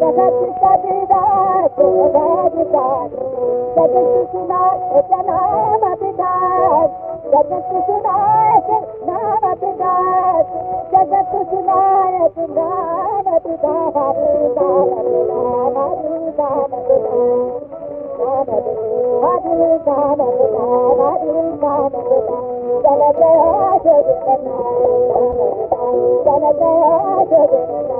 جگت سڄ ج سڃار چو جگت سنائي جگت سڀايون نه تون دان جا چل جيا